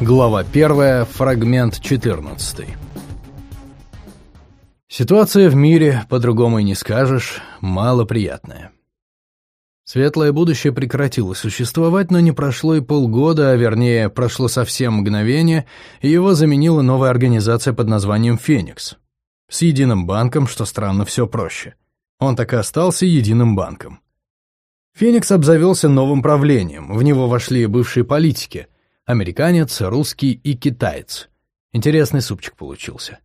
Глава 1, фрагмент 14. Ситуация в мире, по-другому и не скажешь, малоприятная. Светлое будущее прекратило существовать, но не прошло и полгода, а вернее, прошло совсем мгновение, и его заменила новая организация под названием «Феникс». С единым банком, что странно, все проще. Он так и остался единым банком. Феникс обзавелся новым правлением, в него вошли бывшие политики – Американец, русский и китаец. Интересный супчик получился.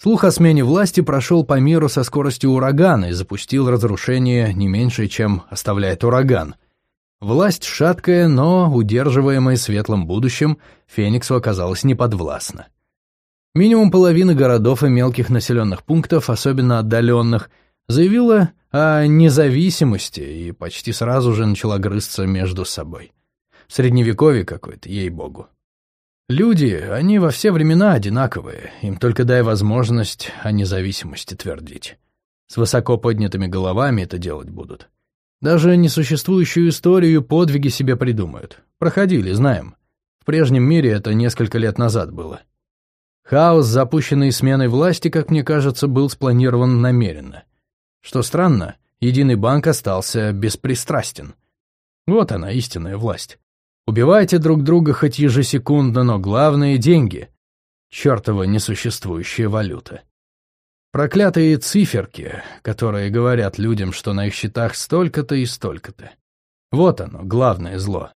Слух о смене власти прошел по миру со скоростью урагана и запустил разрушение не меньше, чем оставляет ураган. Власть шаткая, но удерживаемая светлым будущим, Фениксу оказалась неподвластна. Минимум половины городов и мелких населенных пунктов, особенно отдаленных, заявила о независимости и почти сразу же начала грызться между собой. Средневековье какое-то, ей-богу. Люди, они во все времена одинаковые, им только дай возможность о независимости твердить. С высоко поднятыми головами это делать будут. Даже несуществующую историю подвиги себе придумают. Проходили, знаем. В прежнем мире это несколько лет назад было. Хаос, запущенный сменой власти, как мне кажется, был спланирован намеренно. Что странно, единый банк остался беспристрастен. Вот она, истинная власть. Убивайте друг друга хоть ежесекундно, но главное — деньги. Чёртова несуществующая валюта. Проклятые циферки, которые говорят людям, что на их счетах столько-то и столько-то. Вот оно, главное зло.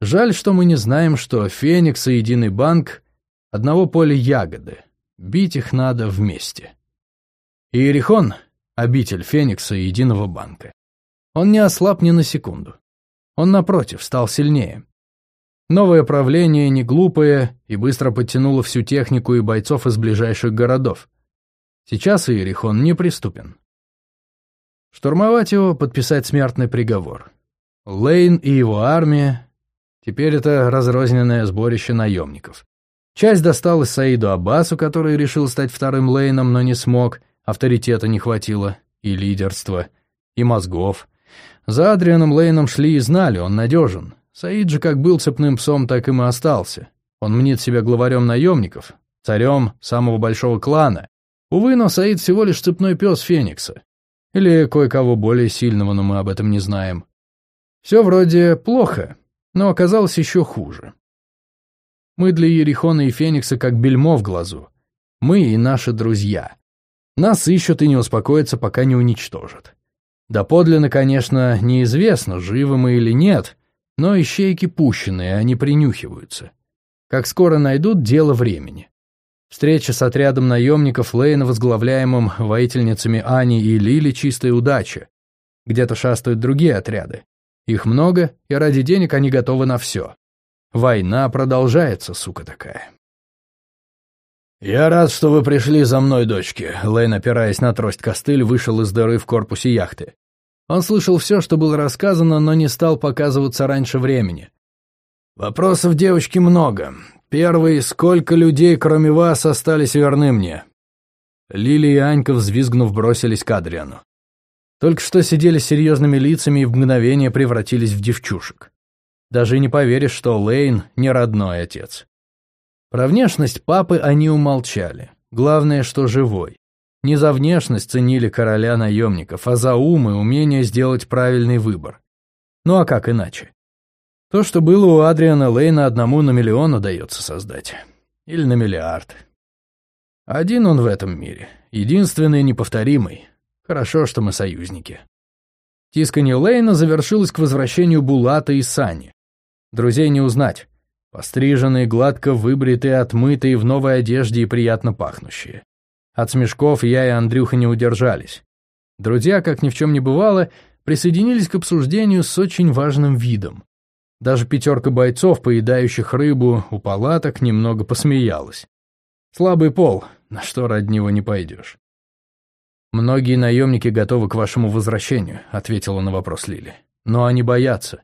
Жаль, что мы не знаем, что Феникс и Единый банк — одного поля ягоды. Бить их надо вместе. Иерихон — обитель Феникса и Единого банка. Он не ослаб ни на секунду. Он, напротив, стал сильнее. Новое правление не глупое и быстро подтянуло всю технику и бойцов из ближайших городов. Сейчас Иерихон неприступен. Штурмовать его, подписать смертный приговор. Лейн и его армия — теперь это разрозненное сборище наемников. Часть досталась Саиду Аббасу, который решил стать вторым Лейном, но не смог, авторитета не хватило, и лидерства, и мозгов. За Адрианом Лейном шли и знали, он надежен, Саид же как был цепным псом, так им и остался. Он мнит себя главарем наемников, царем самого большого клана. Увы, но Саид всего лишь цепной пес Феникса. Или кое-кого более сильного, но мы об этом не знаем. Все вроде плохо, но оказалось еще хуже. Мы для Ерихона и Феникса как бельмо в глазу. Мы и наши друзья. Нас ищут и не успокоятся, пока не уничтожат. Да подлинно, конечно, неизвестно, живы мы или нет, но ищейки пущенные, они принюхиваются. Как скоро найдут, дело времени. Встреча с отрядом наемников Лейна, возглавляемым воительницами Ани и Лили, чистая удача. Где-то шастают другие отряды. Их много, и ради денег они готовы на все. Война продолжается, сука такая. «Я рад, что вы пришли за мной, дочки», — Лейн, опираясь на трость костыль, вышел из дыры в корпусе яхты. Он слышал все, что было рассказано, но не стал показываться раньше времени. «Вопросов девочки много. Первый — сколько людей, кроме вас, остались верны мне?» Лили и Анька, взвизгнув, бросились к Адриану. Только что сидели с серьезными лицами и в мгновение превратились в девчушек. Даже не поверишь, что Лейн — не родной отец. Про внешность папы они умолчали. Главное, что живой. Не за внешность ценили короля наемников, а за ум и умение сделать правильный выбор. Ну а как иначе? То, что было у Адриана Лейна, одному на миллион удается создать. Или на миллиард. Один он в этом мире. Единственный неповторимый. Хорошо, что мы союзники. Тисканье Лейна завершилось к возвращению Булата и Сани. Друзей не узнать. Постриженные, гладко выбритые, отмытые, в новой одежде и приятно пахнущие. От смешков я и Андрюха не удержались. Друзья, как ни в чем не бывало, присоединились к обсуждению с очень важным видом. Даже пятерка бойцов, поедающих рыбу у палаток, немного посмеялась. Слабый пол, на что ради него не пойдешь. «Многие наемники готовы к вашему возвращению», — ответила на вопрос Лили. «Но они боятся.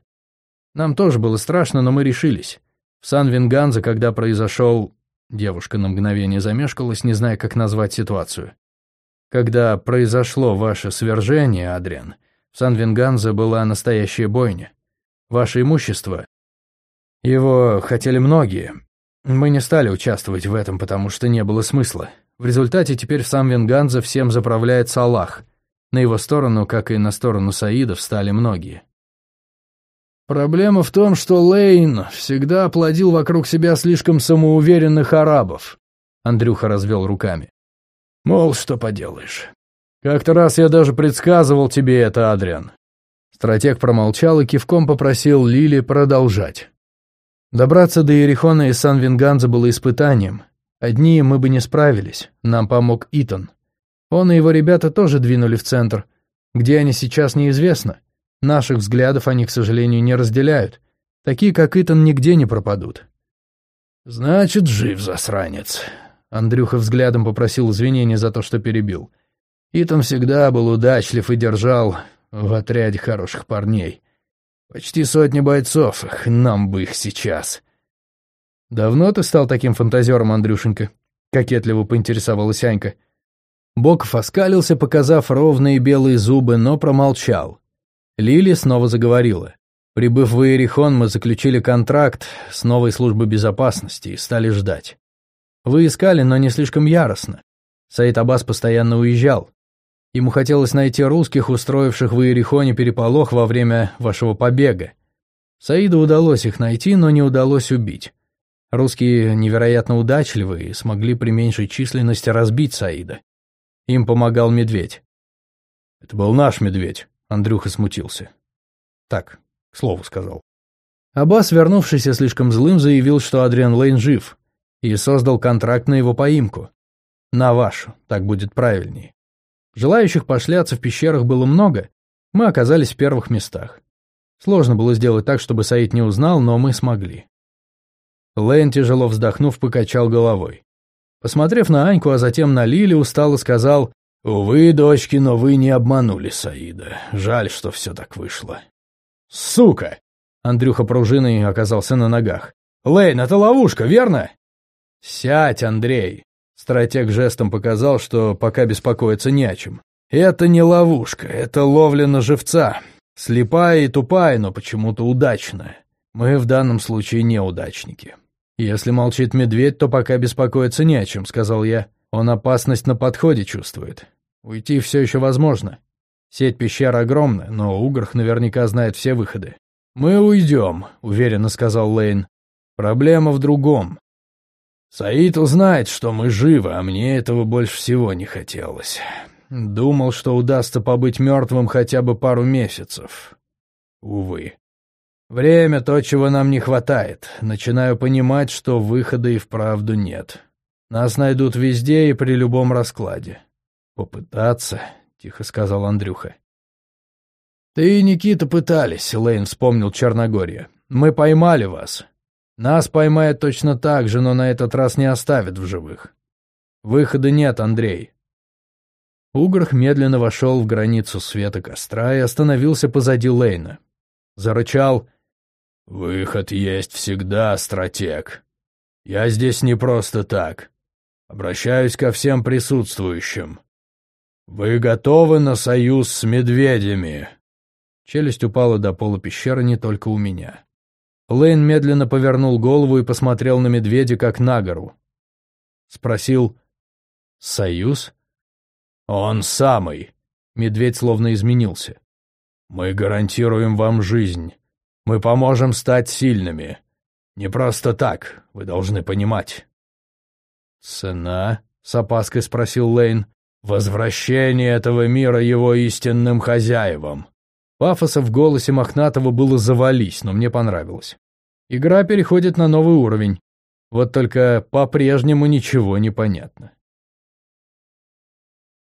Нам тоже было страшно, но мы решились. В Сан-Винганзе, когда произошел Девушка на мгновение замешкалась, не зная, как назвать ситуацию. Когда произошло ваше свержение, Адриан, в Сан-Венганзе была настоящая бойня. Ваше имущество... Его хотели многие. Мы не стали участвовать в этом, потому что не было смысла. В результате теперь в сам Венганза всем заправляет Салах. На его сторону, как и на сторону Саида, встали многие. Проблема в том, что Лейн всегда плодил вокруг себя слишком самоуверенных арабов. Андрюха развел руками. Мол, что поделаешь. Как-то раз я даже предсказывал тебе это, Адриан. Стратег промолчал и кивком попросил Лили продолжать. Добраться до Иерихона и Сан-Винганза было испытанием. Одни мы бы не справились, нам помог Итан. Он и его ребята тоже двинули в центр. Где они сейчас, неизвестно. Наших взглядов они, к сожалению, не разделяют. Такие, как Итан, нигде не пропадут. «Значит, жив засранец», — Андрюха взглядом попросил извинения за то, что перебил. Итан всегда был удачлив и держал в отряде хороших парней. Почти сотни бойцов, эх, нам бы их сейчас. «Давно ты стал таким фантазером, Андрюшенька?» — кокетливо поинтересовалась Анька. Боков оскалился, показав ровные белые зубы, но промолчал. Лили снова заговорила. Прибыв в Иерихон, мы заключили контракт с новой службой безопасности и стали ждать. Вы искали, но не слишком яростно. Саид Аббас постоянно уезжал. Ему хотелось найти русских, устроивших в Иерихоне переполох во время вашего побега. Саиду удалось их найти, но не удалось убить. Русские невероятно удачливые и смогли при меньшей численности разбить Саида. Им помогал медведь. «Это был наш медведь», — Андрюха смутился. «Так, к слову сказал». Аббас, вернувшийся слишком злым, заявил, что Адриан Лейн жив, и создал контракт на его поимку. На вашу, так будет правильнее. Желающих пошляться в пещерах было много, мы оказались в первых местах. Сложно было сделать так, чтобы Саид не узнал, но мы смогли. Лэйн, тяжело вздохнув, покачал головой. Посмотрев на Аньку, а затем на Лили, устало сказал, «Увы, дочки, но вы не обманули Саида. Жаль, что все так вышло». «Сука!» Андрюха пружиной оказался на ногах. «Лейн, это ловушка, верно?» «Сядь, Андрей!» Стратег жестом показал, что пока беспокоиться не о чем. «Это не ловушка, это ловля на живца. Слепая и тупая, но почему-то удачная. Мы в данном случае неудачники». «Если молчит медведь, то пока беспокоиться не о чем», — сказал я. «Он опасность на подходе чувствует. Уйти все еще возможно. Сеть пещер огромна, но Угрх наверняка знает все выходы». «Мы уйдем», — уверенно сказал Лейн. «Проблема в другом. Саид узнает, что мы живы, а мне этого больше всего не хотелось. Думал, что удастся побыть мертвым хотя бы пару месяцев. Увы. Время то, чего нам не хватает. Начинаю понимать, что выхода и вправду нет. Нас найдут везде и при любом раскладе. Попытаться, — тихо сказал Андрюха. Ты и Никита пытались, — Лейн вспомнил Черногория. Мы поймали вас. Нас поймают точно так же, но на этот раз не оставят в живых. Выхода нет, Андрей. Угрх медленно вошел в границу света костра и остановился позади Лейна. Зарычал. «Выход есть всегда, стратег. Я здесь не просто так. Обращаюсь ко всем присутствующим. Вы готовы на союз с медведями?» Челюсть упала до пола пещеры не только у меня. Лейн медленно повернул голову и посмотрел на медведя, как на гору. Спросил «Союз?» «Он самый!» Медведь словно изменился. «Мы гарантируем вам жизнь. Мы поможем стать сильными. Не просто так, вы должны понимать». «Цена?» — с опаской спросил Лейн. «Возвращение этого мира его истинным хозяевам. Пафоса в голосе Мохнатого было завались, но мне понравилось. Игра переходит на новый уровень. Вот только по-прежнему ничего не понятно.